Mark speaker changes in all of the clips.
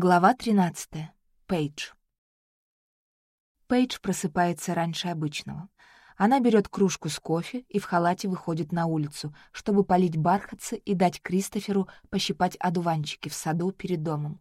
Speaker 1: Глава 13. Пейдж. Пейдж просыпается раньше обычного. Она берет кружку с кофе и в халате выходит на улицу, чтобы полить бархатцы и дать Кристоферу пощипать одуванчики в саду перед домом.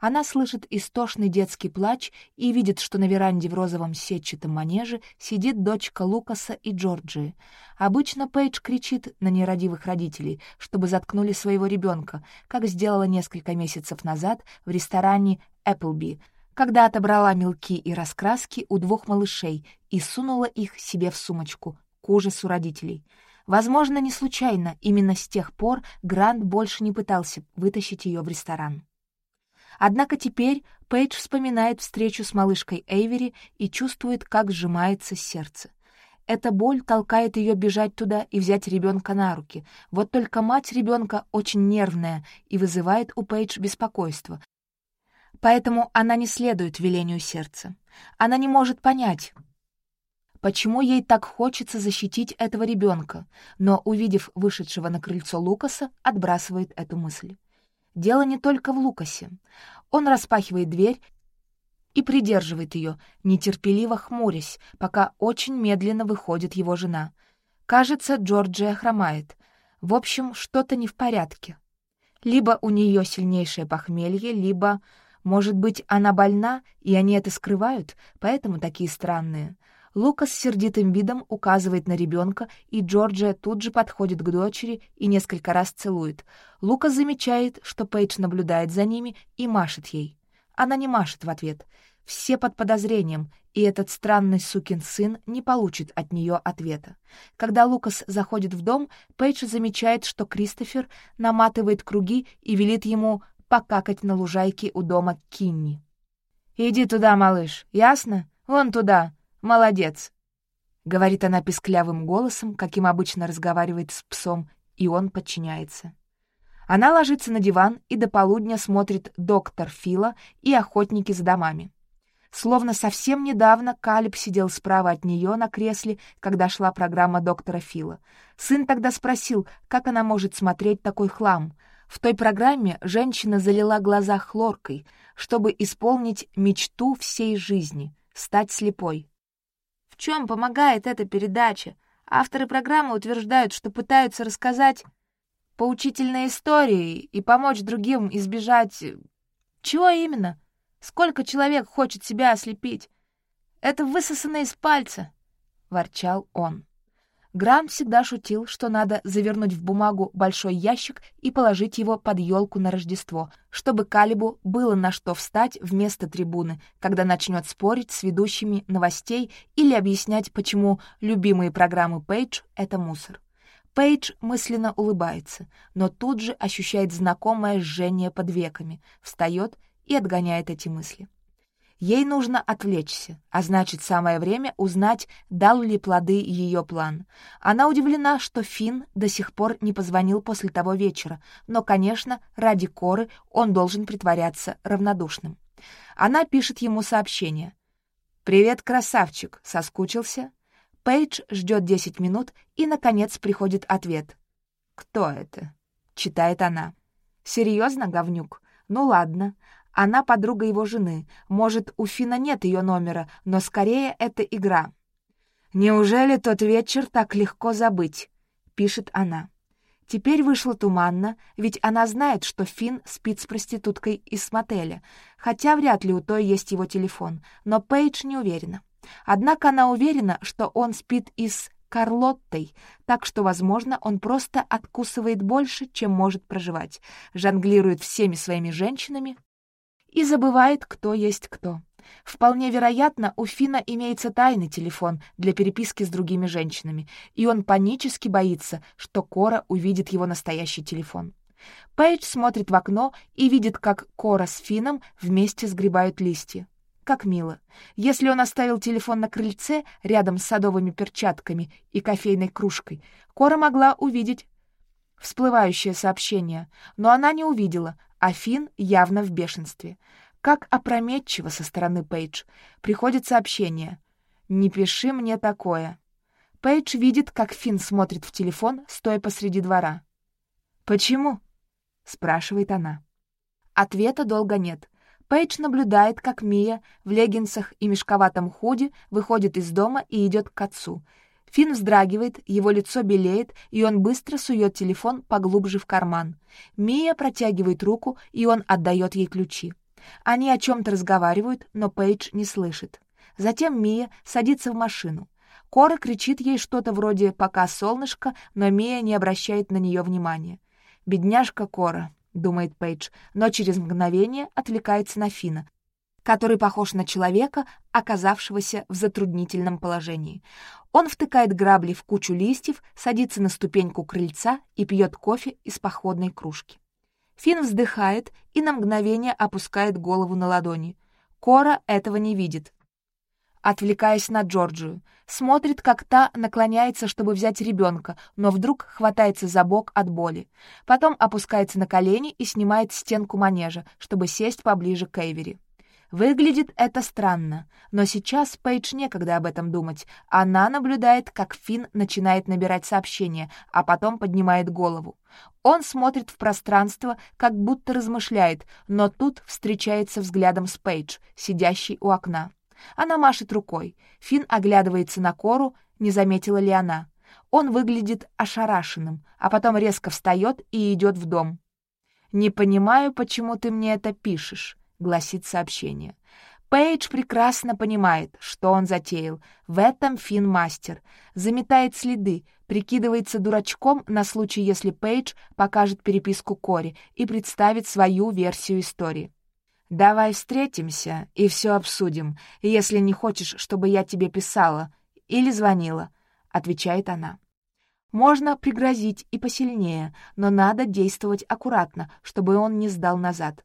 Speaker 1: Она слышит истошный детский плач и видит, что на веранде в розовом сетчатом манеже сидит дочка Лукаса и Джорджии. Обычно Пейдж кричит на нерадивых родителей, чтобы заткнули своего ребенка, как сделала несколько месяцев назад в ресторане «Эпплби», когда отобрала мелки и раскраски у двух малышей и сунула их себе в сумочку, к ужасу родителей. Возможно, не случайно, именно с тех пор Грант больше не пытался вытащить ее в ресторан. Однако теперь Пейдж вспоминает встречу с малышкой Эйвери и чувствует, как сжимается сердце. Эта боль толкает ее бежать туда и взять ребенка на руки. Вот только мать ребенка очень нервная и вызывает у Пейдж беспокойство. Поэтому она не следует велению сердца. Она не может понять, почему ей так хочется защитить этого ребенка, но, увидев вышедшего на крыльцо Лукаса, отбрасывает эту мысль. Дело не только в Лукасе. Он распахивает дверь и придерживает ее, нетерпеливо хмурясь, пока очень медленно выходит его жена. Кажется, Джорджия хромает. В общем, что-то не в порядке. Либо у нее сильнейшее похмелье, либо, может быть, она больна, и они это скрывают, поэтому такие странные. Лукас сердитым видом указывает на ребенка, и Джорджия тут же подходит к дочери и несколько раз целует. Лукас замечает, что Пейдж наблюдает за ними и машет ей. Она не машет в ответ. Все под подозрением, и этот странный сукин сын не получит от нее ответа. Когда Лукас заходит в дом, Пейдж замечает, что Кристофер наматывает круги и велит ему покакать на лужайке у дома Кинни. «Иди туда, малыш, ясно? Вон туда!» Молодец!» — говорит она писклявым голосом, каким обычно разговаривает с псом, и он подчиняется. Она ложится на диван и до полудня смотрит «Доктор Фила» и «Охотники за домами». Словно совсем недавно Калиб сидел справа от нее на кресле, когда шла программа доктора Фила. Сын тогда спросил, как она может смотреть такой хлам. В той программе женщина залила глаза хлоркой, чтобы исполнить мечту всей жизни — стать слепой чем помогает эта передача? Авторы программы утверждают, что пытаются рассказать поучительные истории и помочь другим избежать... Э, чего именно? Сколько человек хочет себя ослепить? Это высосано из пальца, — ворчал он. Грам всегда шутил, что надо завернуть в бумагу большой ящик и положить его под елку на Рождество, чтобы Калибу было на что встать вместо трибуны, когда начнет спорить с ведущими новостей или объяснять, почему любимые программы Пейдж — это мусор. Пейдж мысленно улыбается, но тут же ощущает знакомое жжение под веками, встает и отгоняет эти мысли. Ей нужно отвлечься, а значит, самое время узнать, дал ли плоды ее план. Она удивлена, что Финн до сих пор не позвонил после того вечера, но, конечно, ради Коры он должен притворяться равнодушным. Она пишет ему сообщение. «Привет, красавчик!» — соскучился. Пейдж ждет 10 минут, и, наконец, приходит ответ. «Кто это?» — читает она. «Серьезно, говнюк? Ну ладно. Она подруга его жены. Может, у Фина нет ее номера, но скорее это игра. «Неужели тот вечер так легко забыть?» — пишет она. Теперь вышло туманно, ведь она знает, что Фин спит с проституткой из мотеля, хотя вряд ли у той есть его телефон, но Пейдж не уверена. Однако она уверена, что он спит и с Карлоттой, так что, возможно, он просто откусывает больше, чем может проживать, жонглирует всеми своими женщинами и забывает, кто есть кто. Вполне вероятно, у Фина имеется тайный телефон для переписки с другими женщинами, и он панически боится, что Кора увидит его настоящий телефон. Пейдж смотрит в окно и видит, как Кора с Фином вместе сгребают листья. Как мило. Если он оставил телефон на крыльце рядом с садовыми перчатками и кофейной кружкой, Кора могла увидеть всплывающее сообщение, но она не увидела, Афин явно в бешенстве. Как опрометчиво со стороны Пейдж. Приходит сообщение. «Не пиши мне такое». Пейдж видит, как Фин смотрит в телефон, стоя посреди двора. «Почему?» — спрашивает она. Ответа долго нет. Пейдж наблюдает, как Мия в леггинсах и мешковатом худи выходит из дома и идет к отцу — Финн вздрагивает, его лицо белеет, и он быстро сует телефон поглубже в карман. Мия протягивает руку, и он отдает ей ключи. Они о чем-то разговаривают, но Пейдж не слышит. Затем Мия садится в машину. Кора кричит ей что-то вроде «пока солнышко», но Мия не обращает на нее внимания. «Бедняжка Кора», — думает Пейдж, но через мгновение отвлекается на Фина, который похож на человека, оказавшегося в затруднительном положении. Он втыкает грабли в кучу листьев, садится на ступеньку крыльца и пьет кофе из походной кружки. Финн вздыхает и на мгновение опускает голову на ладони. Кора этого не видит. Отвлекаясь на Джорджию, смотрит, как та наклоняется, чтобы взять ребенка, но вдруг хватается за бок от боли. Потом опускается на колени и снимает стенку манежа, чтобы сесть поближе к Эйвери. Выглядит это странно, но сейчас Пейдж некогда об этом думать. Она наблюдает, как Финн начинает набирать сообщение, а потом поднимает голову. Он смотрит в пространство, как будто размышляет, но тут встречается взглядом с Пейдж, сидящей у окна. Она машет рукой. Финн оглядывается на Кору, не заметила ли она. Он выглядит ошарашенным, а потом резко встает и идет в дом. «Не понимаю, почему ты мне это пишешь», — гласит сообщение. Пейдж прекрасно понимает, что он затеял. В этом Финн мастер. Заметает следы, прикидывается дурачком на случай, если Пейдж покажет переписку Кори и представит свою версию истории. «Давай встретимся и все обсудим, если не хочешь, чтобы я тебе писала или звонила», — отвечает она. Можно пригрозить и посильнее, но надо действовать аккуратно, чтобы он не сдал назад.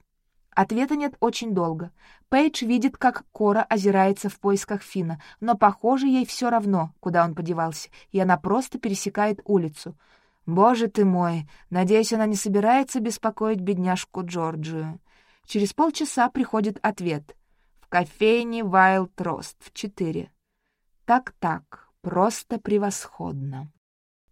Speaker 1: Ответа нет очень долго. Пейдж видит, как Кора озирается в поисках Фина, но, похоже, ей все равно, куда он подевался, и она просто пересекает улицу. «Боже ты мой! Надеюсь, она не собирается беспокоить бедняжку Джорджию». Через полчаса приходит ответ. «В кофейне Wild Рост в четыре. «Так-так, просто превосходно».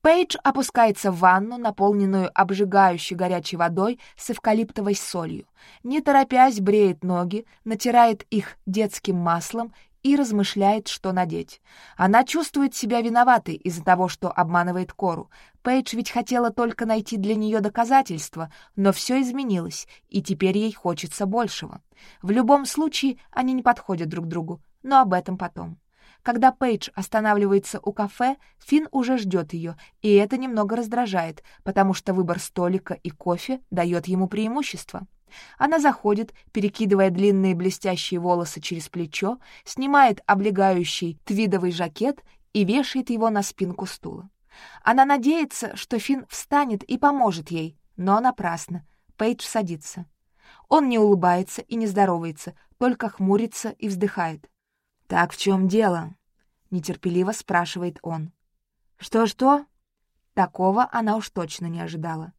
Speaker 1: Пейдж опускается в ванну, наполненную обжигающей горячей водой с эвкалиптовой солью. Не торопясь, бреет ноги, натирает их детским маслом и размышляет, что надеть. Она чувствует себя виноватой из-за того, что обманывает Кору. Пейдж ведь хотела только найти для нее доказательства, но все изменилось, и теперь ей хочется большего. В любом случае, они не подходят друг другу, но об этом потом. Когда Пейдж останавливается у кафе, Финн уже ждет ее, и это немного раздражает, потому что выбор столика и кофе дает ему преимущество. Она заходит, перекидывая длинные блестящие волосы через плечо, снимает облегающий твидовый жакет и вешает его на спинку стула. Она надеется, что Финн встанет и поможет ей, но напрасно. Пейдж садится. Он не улыбается и не здоровается, только хмурится и вздыхает. «Так в чем дело?» — нетерпеливо спрашивает он. «Что-что?» Такого она уж точно не ожидала.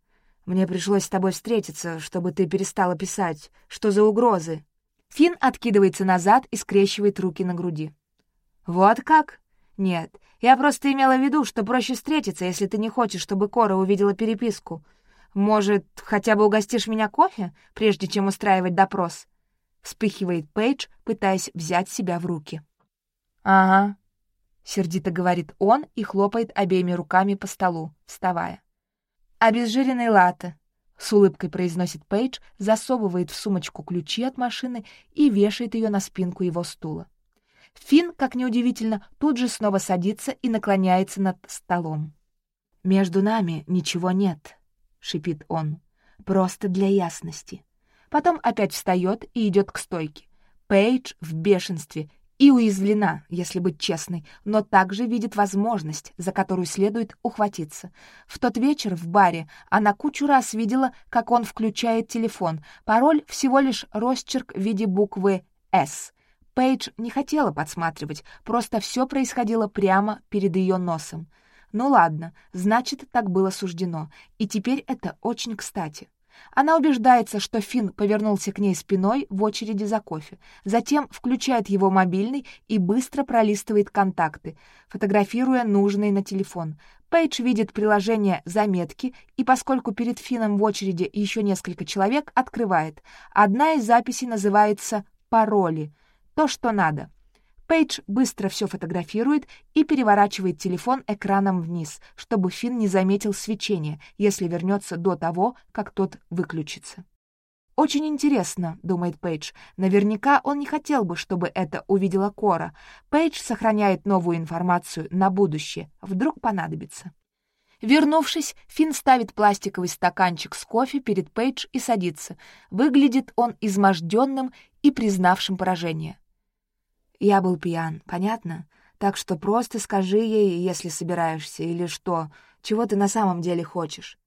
Speaker 1: «Мне пришлось с тобой встретиться, чтобы ты перестала писать. Что за угрозы?» Фин откидывается назад и скрещивает руки на груди. «Вот как?» «Нет, я просто имела в виду, что проще встретиться, если ты не хочешь, чтобы Кора увидела переписку. Может, хотя бы угостишь меня кофе, прежде чем устраивать допрос?» вспыхивает Пейдж, пытаясь взять себя в руки. «Ага», — сердито говорит он и хлопает обеими руками по столу, вставая. «Обезжиренный латы. — с улыбкой произносит Пейдж, засовывает в сумочку ключи от машины и вешает ее на спинку его стула. Финн, как неудивительно, тут же снова садится и наклоняется над столом. «Между нами ничего нет», — шипит он, — «просто для ясности» потом опять встает и идет к стойке. Пейдж в бешенстве и уязвлена, если быть честной, но также видит возможность, за которую следует ухватиться. В тот вечер в баре она кучу раз видела, как он включает телефон. Пароль всего лишь росчерк в виде буквы «С». Пейдж не хотела подсматривать, просто все происходило прямо перед ее носом. Ну ладно, значит, так было суждено, и теперь это очень кстати. Она убеждается, что Финн повернулся к ней спиной в очереди за кофе, затем включает его мобильный и быстро пролистывает контакты, фотографируя нужный на телефон. Пейдж видит приложение «Заметки», и поскольку перед Финном в очереди еще несколько человек, открывает. Одна из записей называется «Пароли». То, что надо. Пейдж быстро все фотографирует и переворачивает телефон экраном вниз, чтобы Финн не заметил свечение, если вернется до того, как тот выключится. «Очень интересно», — думает Пейдж. «Наверняка он не хотел бы, чтобы это увидела Кора. Пейдж сохраняет новую информацию на будущее. Вдруг понадобится». Вернувшись, Финн ставит пластиковый стаканчик с кофе перед Пейдж и садится. Выглядит он изможденным и признавшим поражение. Я был пьян, понятно? Так что просто скажи ей, если собираешься, или что, чего ты на самом деле хочешь.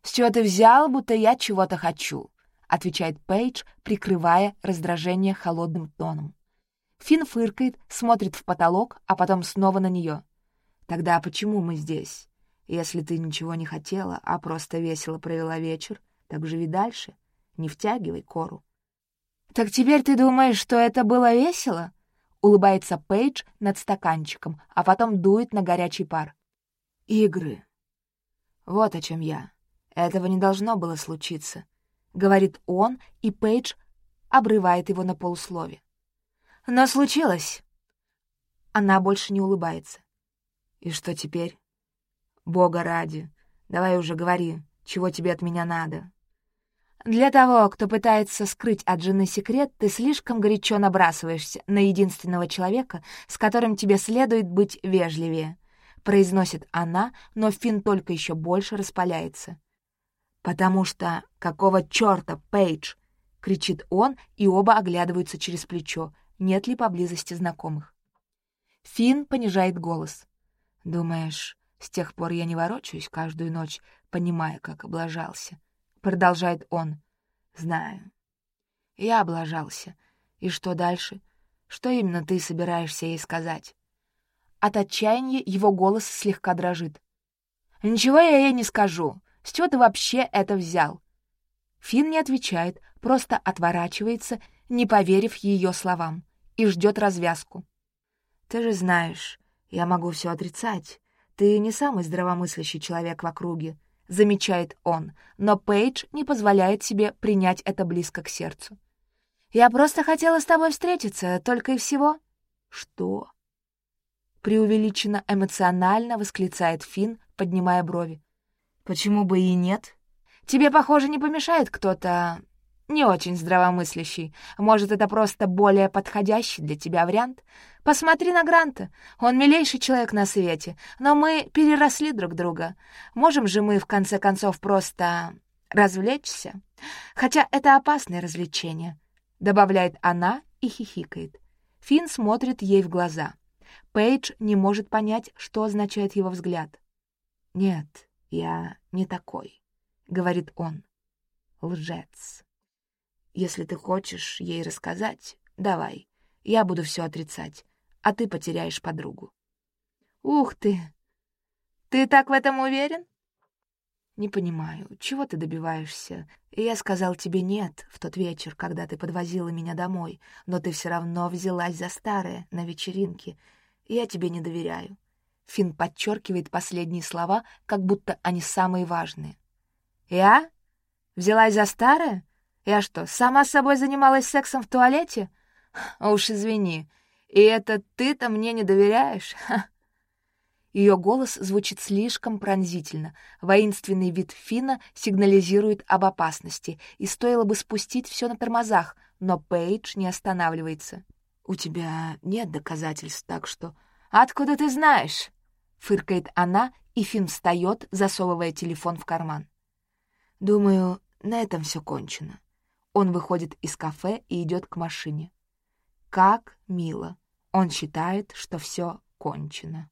Speaker 1: «С чего ты взял, будто я чего-то хочу?» — отвечает Пейдж, прикрывая раздражение холодным тоном. Фин фыркает, смотрит в потолок, а потом снова на нее. «Тогда почему мы здесь? Если ты ничего не хотела, а просто весело провела вечер, так живи дальше, не втягивай кору». «Так теперь ты думаешь, что это было весело?» улыбается Пейдж над стаканчиком, а потом дует на горячий пар. «Игры. Вот о чем я. Этого не должно было случиться», — говорит он, и Пейдж обрывает его на полуслове. «Но случилось!» Она больше не улыбается. «И что теперь?» «Бога ради, давай уже говори, чего тебе от меня надо?» Для того, кто пытается скрыть от жены секрет, ты слишком горячо набрасываешься на единственного человека, с которым тебе следует быть вежливее», — произносит она, но Финн только еще больше распаляется. «Потому что какого чёрта, Пейдж?» — кричит он, и оба оглядываются через плечо, нет ли поблизости знакомых. Финн понижает голос. «Думаешь, с тех пор я не ворочаюсь каждую ночь, понимая, как облажался?» продолжает он. «Знаю. Я облажался. И что дальше? Что именно ты собираешься ей сказать?» От отчаяния его голос слегка дрожит. «Ничего я ей не скажу. С чего ты вообще это взял?» Фин не отвечает, просто отворачивается, не поверив ее словам, и ждет развязку. «Ты же знаешь, я могу все отрицать. Ты не самый здравомыслящий человек в округе. — замечает он, но Пейдж не позволяет себе принять это близко к сердцу. «Я просто хотела с тобой встретиться, только и всего». «Что?» преувеличенно эмоционально восклицает Финн, поднимая брови. «Почему бы и нет?» «Тебе, похоже, не помешает кто-то не очень здравомыслящий. Может, это просто более подходящий для тебя вариант? Посмотри на Гранта. Он милейший человек на свете, но мы переросли друг друга. Можем же мы, в конце концов, просто развлечься? Хотя это опасное развлечение», — добавляет она и хихикает. Финн смотрит ей в глаза. Пейдж не может понять, что означает его взгляд. «Нет, я не такой», — говорит он. «Лжец». Если ты хочешь ей рассказать, давай. Я буду все отрицать, а ты потеряешь подругу. Ух ты! Ты так в этом уверен? Не понимаю, чего ты добиваешься? Я сказал тебе нет в тот вечер, когда ты подвозила меня домой, но ты все равно взялась за старое на вечеринке. Я тебе не доверяю. Финн подчеркивает последние слова, как будто они самые важные. «Я? Взялась за старое? Я что, сама с собой занималась сексом в туалете? Уж извини. И это ты-то мне не доверяешь? Ее голос звучит слишком пронзительно. Воинственный вид Фина сигнализирует об опасности, и стоило бы спустить все на тормозах, но Пейдж не останавливается. «У тебя нет доказательств, так что...» «Откуда ты знаешь?» — фыркает она, и Фин встает, засовывая телефон в карман. «Думаю, на этом все кончено». Он выходит из кафе и идет к машине. Как мило. Он считает, что все кончено.